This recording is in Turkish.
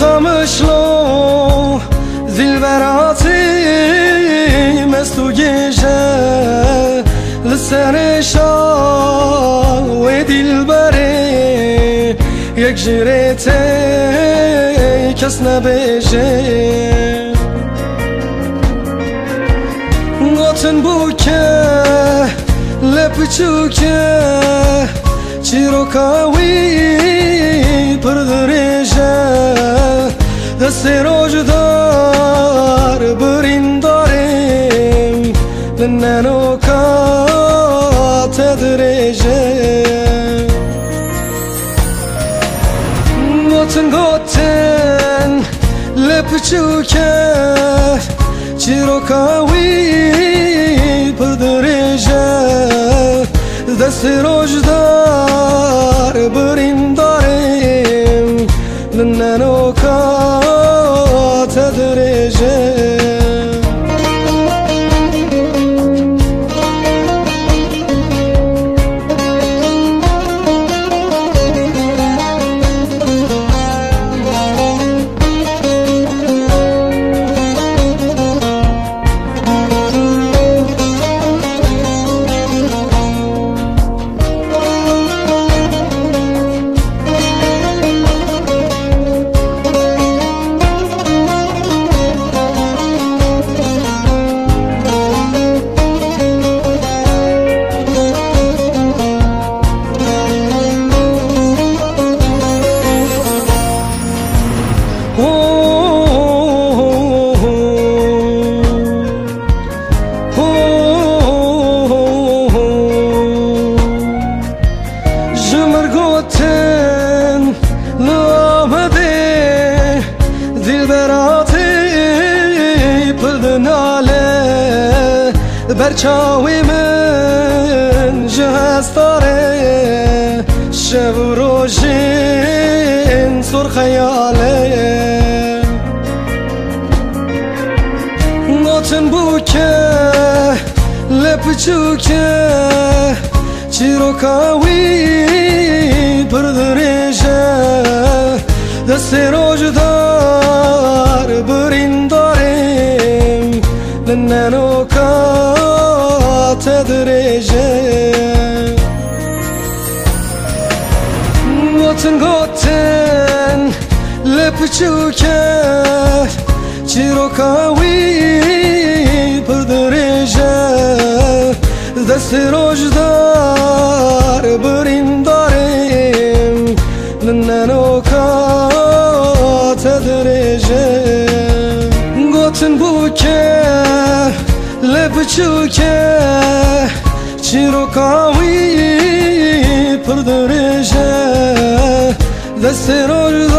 kamışlo Zil berati mestu gece Lısere şal ve dilberi Yek jirete kes ne beje Gotun buke دست روزدار برین داریم لننو کا تدریجه گوتن گوتن لپچوکه چیروکاوی پدریجه دست روزدار بر چاوی من جهستاره شب و روشین سر خیاله نوتن بو که لپچو که چی رو کاوی پردریجه دستی رو تدریجه وطن گوتن لپچو کرد چیرو کاوی پر دریجه دست روشدار بریم داریم لننو کا تدریجه گوتن بو کرد le biçuke çîroka wî pir dirêj e